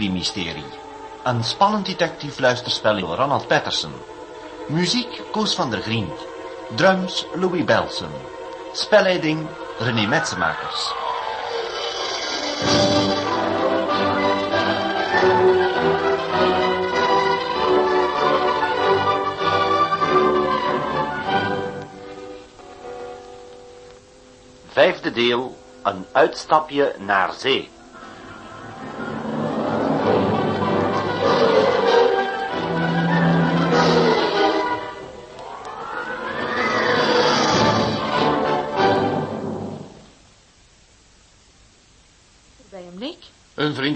Colibri-mysterie. Een spannend detectief luisterspel in Ronald Patterson. Muziek Koos van der Grien. Drums Louis Belson. Spelleiding René Metsemakers. Vijfde deel, een uitstapje naar zee.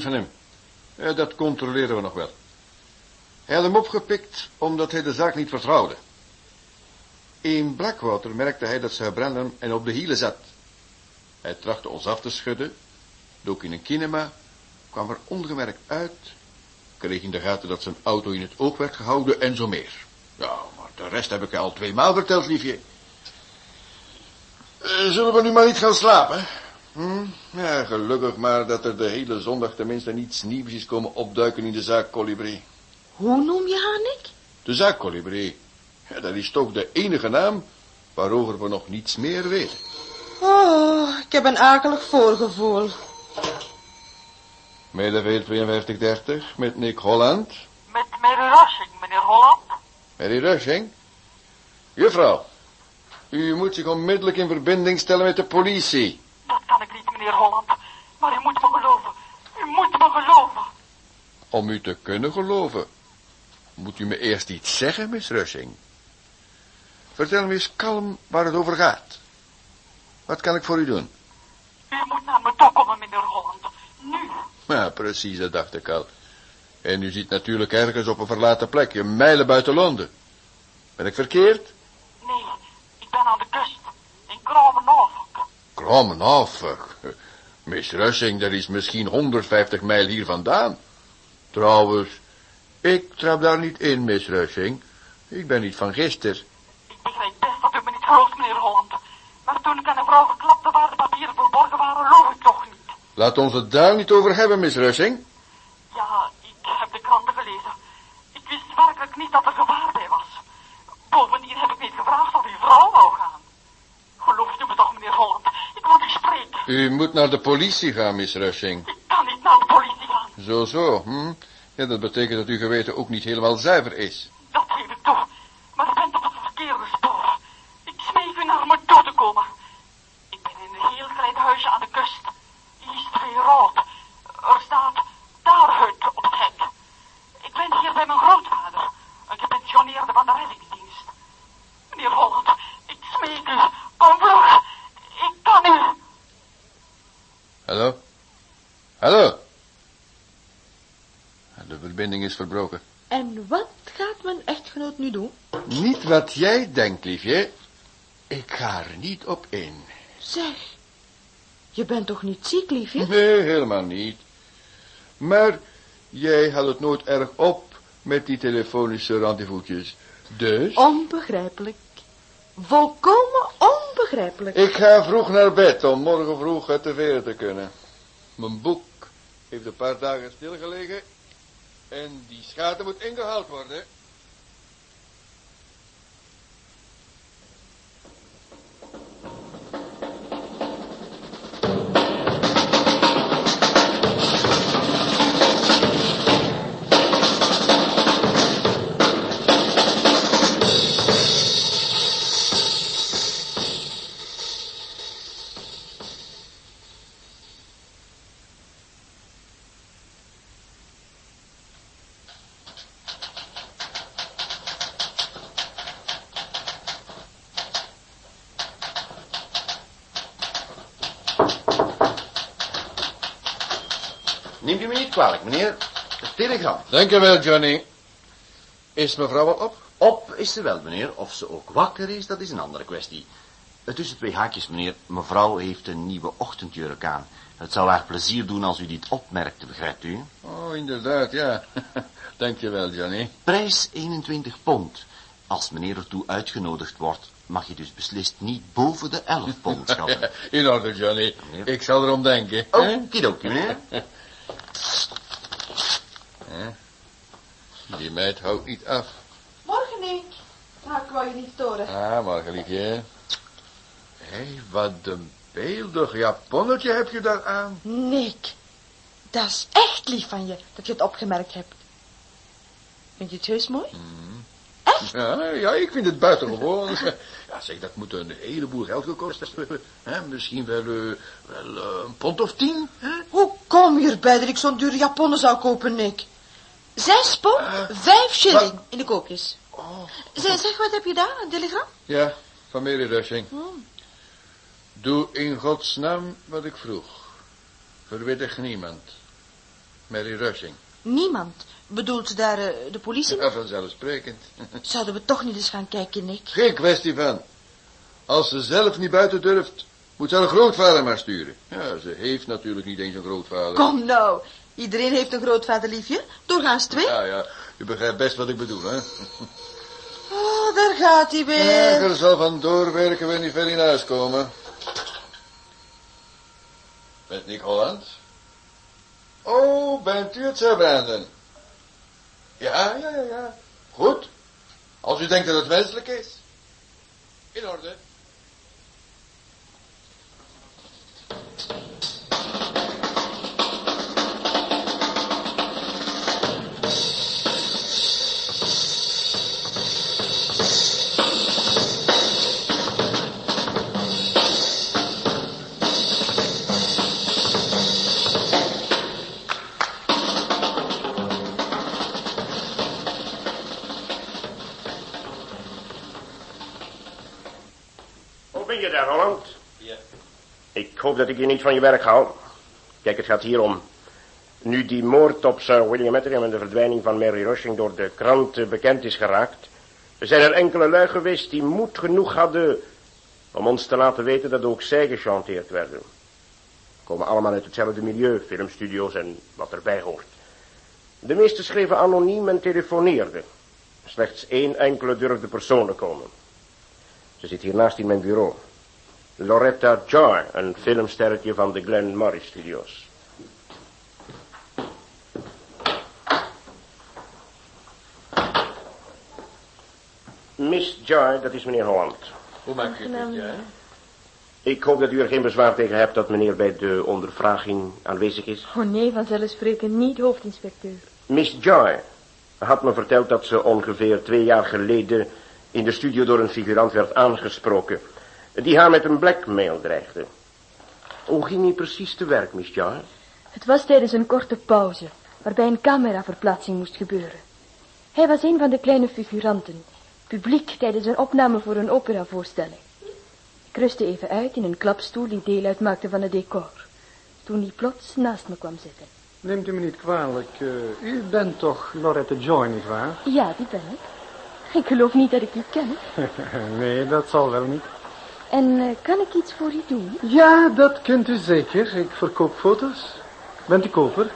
Van hem. Ja, dat controleren we nog wel. Hij had hem opgepikt omdat hij de zaak niet vertrouwde. In Blackwater merkte hij dat Sir Brandon en op de hielen zat. Hij trachtte ons af te schudden, dook in een kinema, kwam er ongemerkt uit, kreeg in de gaten dat zijn auto in het oog werd gehouden en zo meer. Ja, maar de rest heb ik al twee maal verteld, liefje. Eh, zullen we nu maar niet gaan slapen? Hm? Ja, gelukkig maar dat er de hele zondag tenminste niets nieuws is komen opduiken in de zaak Colibri. Hoe noem je haar, Nick? De zaak Colibri. Ja, dat is toch de enige naam waarover we nog niets meer weten. Oh, ik heb een akelig voorgevoel. Middenveer 5230 met Nick Holland. Met Mary Rushing, meneer Holland. Mary Rushing. Juffrouw, u moet zich onmiddellijk in verbinding stellen met de politie. Dat kan ik niet, meneer Holland. Maar u moet me geloven. U moet me geloven. Om u te kunnen geloven, moet u me eerst iets zeggen, Miss Rushing. Vertel me eens kalm waar het over gaat. Wat kan ik voor u doen? U moet naar me toe komen, meneer Holland. Nu. Ja, precies, dat dacht ik al. En u zit natuurlijk ergens op een verlaten plekje, mijlen buiten Londen. Ben ik verkeerd? Nee, ik ben aan de kust. In Kromme Norfolk. Miss Rushing, dat is misschien 150 mijl hier vandaan. Trouwens, ik trap daar niet in, Miss Rushing. Ik ben niet van gisteren. Ik begrijp best dat u me niet gelooft, meneer Holland. Maar toen ik aan de vrouw verklapte waar de papieren verborgen waren, loof ik toch niet. Laat ons het daar niet over hebben, Miss Rushing. Ja, ik heb de kranten gelezen. Ik wist werkelijk niet dat er gevaar bij was. Bovendien heb ik niet gevraagd of uw vrouw wou gaan. Gelooft u me toch, meneer Holland? Ik moet u spreken. U moet naar de politie gaan, Miss Rushing. Ik kan niet naar de politie gaan. Zo, zo, hm? Ja, dat betekent dat uw geweten ook niet helemaal zuiver is. Dat geef ik toe. Maar u bent op het verkeerde spoor. Ik smeek u naar me toe te komen. Ik ben in een heel klein huisje aan de kust. Eastville Road. Er staat daar hut op het hek. Ik ben hier bij mijn grootvader. Een gepensioneerde van de reddingsdienst. Meneer Holland, ik smeek u. Kom vlug. Ik kan u. Hallo? Hallo? De verbinding is verbroken. En wat gaat mijn echtgenoot nu doen? Niet wat jij denkt, liefje. Ik ga er niet op in. Zeg, je bent toch niet ziek, liefje? Nee, helemaal niet. Maar jij had het nooit erg op met die telefonische rendezvous'tjes. Dus, Onbegrijpelijk. Volkomen onbegrijpelijk. ik ga vroeg naar bed om morgen vroeg uit de veren te kunnen. Mijn boek heeft een paar dagen stilgelegen en die schade moet ingehaald worden. Neemt u me niet kwalijk, meneer. Telegram. Dank u wel, Johnny. Is mevrouw al op? Op is ze wel, meneer. Of ze ook wakker is, dat is een andere kwestie. Eh, Tussen twee haakjes, meneer. Mevrouw heeft een nieuwe ochtendjurk aan. Het zou haar plezier doen als u dit opmerkte, begrijpt u? Oh, inderdaad, ja. Dank je wel, Johnny. Prijs 21 pond. Als meneer ertoe uitgenodigd wordt, mag je dus beslist niet boven de 11 pond schatten. In orde, Johnny. Meneer. Ik zal erom denken. hè? Okidoki, meneer. Die meid houdt niet af. Morgen, Nick. Nou, ik wou je niet storen. Ah, Margelietje. Hé, wat een beeldig japonnetje heb je daar aan. Nick, dat is echt lief van je dat je het opgemerkt hebt. Vind je het heus mooi? Ja, ja, ik vind het buitengewoon. Ja, zeg, dat moet een heleboel geld gekost hebben. Hè, misschien wel, eh, wel eh, een pond of tien. Hè? Hoe kom je erbij dat ik zo'n dure japonnen zou kopen, Nick? Zes pond, vijf shilling in de koopjes. Oh. Zeg, zeg, wat heb je daar, een telegram? Ja, van Mary Rushing. Doe in godsnaam wat ik vroeg. Verwittig niemand. Mary Rushing. Niemand. Bedoelt ze daar eh, de politie? Ja, vanzelfsprekend. Zouden we toch niet eens gaan kijken, Nick? Geen kwestie van. Als ze zelf niet buiten durft, moet ze haar grootvader maar sturen. Ja, ze heeft natuurlijk niet eens een grootvader. Kom nou. Iedereen heeft een grootvader liefje. Doorgaans twee. Ja, ja, u begrijpt best wat ik bedoel, hè? Oh, daar gaat hij Ja, weer. er zal van doorwerken we niet ver in huis komen. Met Nick Holland? Oh, bent u het, Sir Brandon? Ja, ja, ja, ja. Goed. Als u denkt dat het wenselijk is. In orde. Hoe ben je daar, Holland? Ja. Ik hoop dat ik je niet van je werk haal. Kijk, het gaat hier om. Nu die moord op Sir William Ettingham en de verdwijning van Mary Rushing door de kranten bekend is geraakt, zijn er enkele lui geweest die moed genoeg hadden om ons te laten weten dat ook zij gechanteerd werden. Komen allemaal uit hetzelfde milieu, filmstudio's en wat erbij hoort. De meesten schreven anoniem en telefoneerden. Slechts één enkele durfde persoonlijk komen. Ze zit hier naast in mijn bureau. Loretta Joy, een filmsterretje van de Glen Morris Studios. Miss Joy, dat is meneer Holland. Hoe maak je het, ja? Ik hoop dat u er geen bezwaar tegen hebt dat meneer bij de ondervraging aanwezig is. Oh nee, vanzelfsprekend niet, hoofdinspecteur. Miss Joy had me verteld dat ze ongeveer twee jaar geleden in de studio door een figurant werd aangesproken. Die haar met een blackmail dreigde. Hoe ging hij precies te werk, Miss Joy? Het was tijdens een korte pauze, waarbij een cameraverplaatsing moest gebeuren. Hij was een van de kleine figuranten, publiek tijdens een opname voor een operavoorstelling. Ik rustte even uit in een klapstoel die deel uitmaakte van het decor. Toen hij plots naast me kwam zitten. Neemt u me niet kwalijk. eh, u bent toch Lorette Joy, nietwaar? Ja, die ben ik. Ik geloof niet dat ik u ken. nee, dat zal wel niet. En eh, kan ik iets voor u doen? Ja, dat kunt u zeker. Ik verkoop foto's. Bent u koper?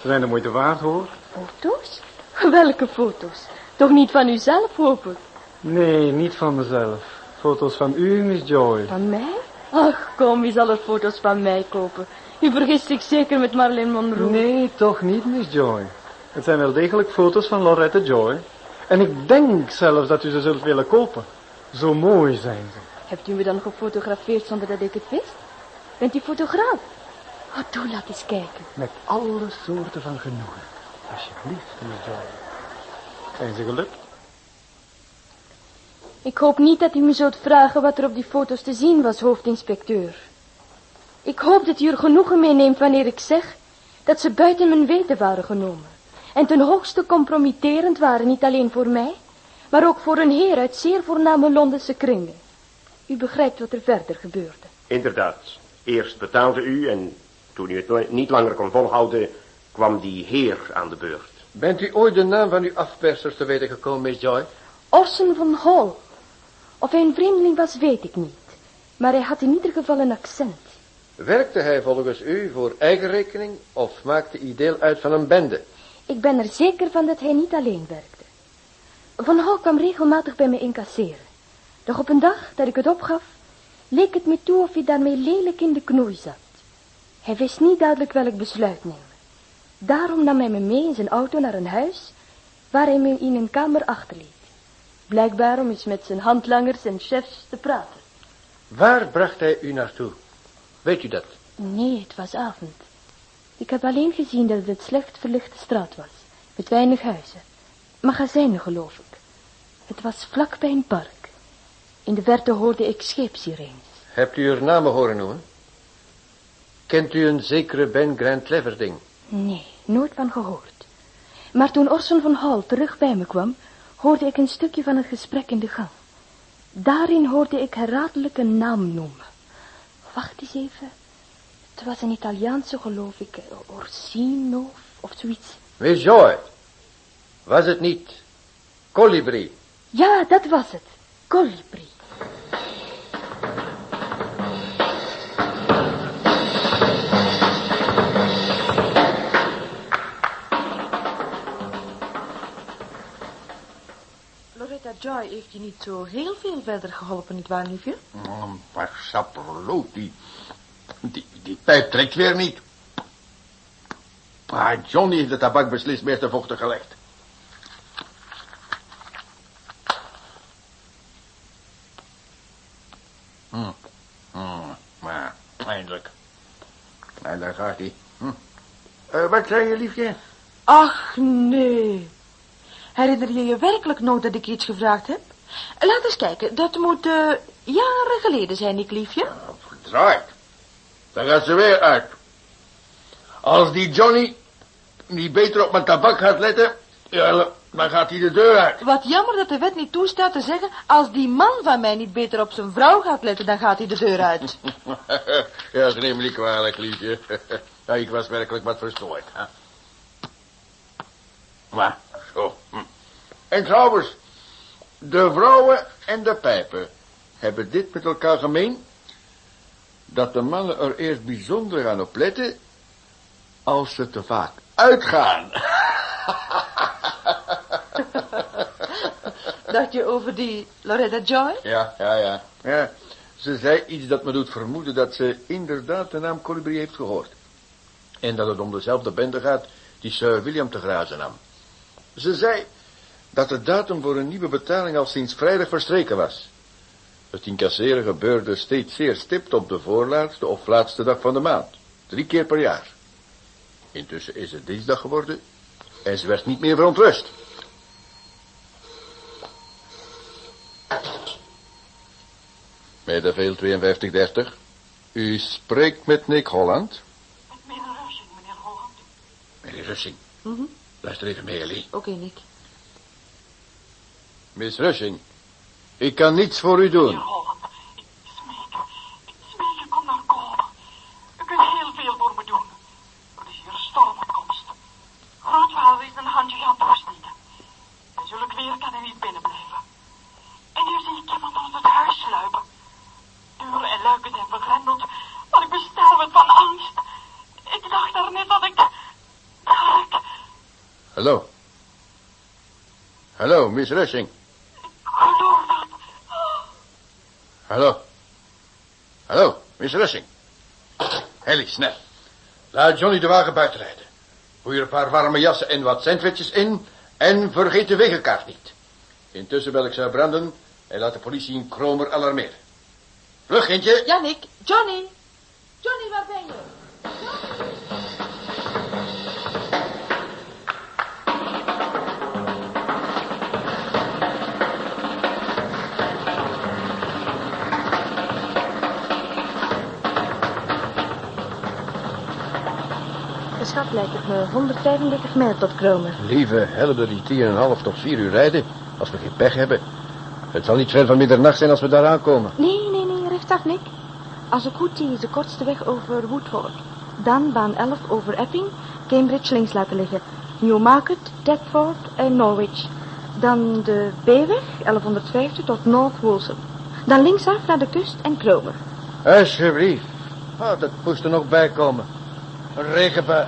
Ze zijn de moeite waard, hoor. Foto's? Welke foto's? Toch niet van uzelf, hoop ik? Nee, niet van mezelf. Foto's van u, Miss Joy. Van mij? Ach, kom, wie zal er foto's van mij kopen? U vergist zich zeker met Marilyn Monroe. Nee, toch niet, Miss Joy. Het zijn wel degelijk foto's van Lorette Joy. En ik denk zelfs dat u ze zult willen kopen. Zo mooi zijn ze. Hebt u me dan gefotografeerd zonder dat ik het wist? Bent u fotograaf? Oh, doe, laat eens kijken. Met alle soorten van genoegen. Alsjeblieft, Joy. Zijn ze gelukt? Ik hoop niet dat u me zult vragen wat er op die foto's te zien was, hoofdinspecteur. Ik hoop dat u er genoegen mee neemt wanneer ik zeg dat ze buiten mijn weten waren genomen. En ten hoogste compromitterend waren, niet alleen voor mij, maar ook voor een heer uit zeer voorname Londense kringen. U begrijpt wat er verder gebeurde. Inderdaad. Eerst betaalde u en toen u het niet langer kon volhouden, kwam die heer aan de beurt. Bent u ooit de naam van uw afpersers te weten gekomen, Miss Joy? Orson van Hall. Of hij een vreemdeling was, weet ik niet. Maar hij had in ieder geval een accent. Werkte hij volgens u voor eigen rekening of maakte hij deel uit van een bende? Ik ben er zeker van dat hij niet alleen werkte. Van Hal kwam regelmatig bij me incasseren. Doch op een dag dat ik het opgaf, leek het me toe of hij daarmee lelijk in de knoei zat. Hij wist niet duidelijk welk besluit nemen. Daarom nam hij me mee in zijn auto naar een huis waar hij me in een kamer achterliet. Blijkbaar om eens met zijn handlangers en chefs te praten. Waar bracht hij u naartoe? Weet u dat? Nee, het was avond. Ik heb alleen gezien dat het een slecht verlichte straat was, met weinig huizen. Magazijnen, geloof ik. Het was vlak bij een park. In de verte hoorde ik scheepsirenes. Hebt u er namen horen noemen? Kent u een zekere Ben Grant Leverding? Nee, nooit van gehoord. Maar toen Orson van Hall terug bij me kwam, hoorde ik een stukje van het gesprek in de gang. Daarin hoorde ik herhaaldelijk een naam noemen. Wacht eens even. Het was een Italiaanse, geloof ik, Orsino of zoiets. Miss Joy, was het niet Colibri? Ja, dat was het. Colibri. Loretta Joy heeft je niet zo heel veel verder geholpen, nietwaar, liefje? Oh, maar sapperloot, die, die, die pijp trekt weer niet. Maar Johnny heeft de tabak beslist meer te vochtig gelegd. Hm. Hm. Maar, eindelijk. En daar gaat hij. Hm. Eh, wat zei je, liefje? Ach, nee. Herinner je je werkelijk nooit dat ik iets gevraagd heb? Laat eens kijken, dat moet eh, jaren geleden zijn, ik liefje. Verdraaid. Daar gaat ze weer uit. Als die Johnny niet beter op mijn tabak gaat letten, ja, dan gaat hij de deur uit. Wat jammer dat de wet niet toestaat te zeggen, als die man van mij niet beter op zijn vrouw gaat letten, dan gaat hij de deur uit. ja, neem me niet kwalijk, liefje. ja, ik was werkelijk wat verstoord. Hè? Maar. En trouwens, de vrouwen en de pijpen hebben dit met elkaar gemeen, dat de mannen er eerst bijzonder gaan op letten, als ze te vaak uitgaan. Dat je over die Loretta Joy? Ja, ja, ja. Ja, ze zei iets dat me doet vermoeden dat ze inderdaad de naam Colibri heeft gehoord. En dat het om dezelfde bende gaat die Sir William te grazen nam. Ze zei dat de datum voor een nieuwe betaling al sinds vrijdag verstreken was. Het incasseren gebeurde steeds zeer stipt op de voorlaatste of laatste dag van de maand. Drie keer per jaar. Intussen is het dinsdag geworden en ze werd niet meer verontrust. Middenveel 5230. U spreekt met Nick Holland. Met meneer Russing, meneer Holland. Meneer Russing, Mhm. luister even mee, Ellie. Oké, Nick. Miss Rushing, ik kan niets voor u doen. Holland, ik smeek. Ik smeek kom naar komen. U kunt heel veel voor me doen. Er is hier storm op komst. Grootvader is een handje gaan toesteken. En zulk weer kan hij niet binnen blijven. En nu zie ik iemand onder het huis sluipen. Deuren en luiken zijn vergrendeld, maar ik bestel het van angst. Ik dacht er net dat ik... dat ik... Hallo. Hallo, Miss Rushing. geloof dat... Hallo. Hallo, Miss Rushing. Ellie, snel. Laat Johnny de wagen buiten rijden. Gooi er een paar warme jassen en wat sandwiches in. En vergeet de wegenkaart niet. Intussen bel ik ze branden en laat de politie in Kromer alarmeren. Vlug, kindje. Ja, Nick. Johnny. Johnny, lijkt het me 135 mijl tot Kromer. Lieve, helpen die tien en een half tot vier uur rijden. Als we geen pech hebben. Het zal niet ver van middernacht zijn als we daar aankomen. Nee, nee, nee, rechtsaf, Nick. Als ik goed zie is de kortste weg over Woodford. Dan baan 11 over Epping, Cambridge links laten liggen. Newmarket, Deptford en Norwich. Dan de B-weg, 1150 tot North Walsham. Dan linksaf naar de kust en Kromer. Alsjeblieft. Ah, dat moest er nog bij komen. Een regenbui.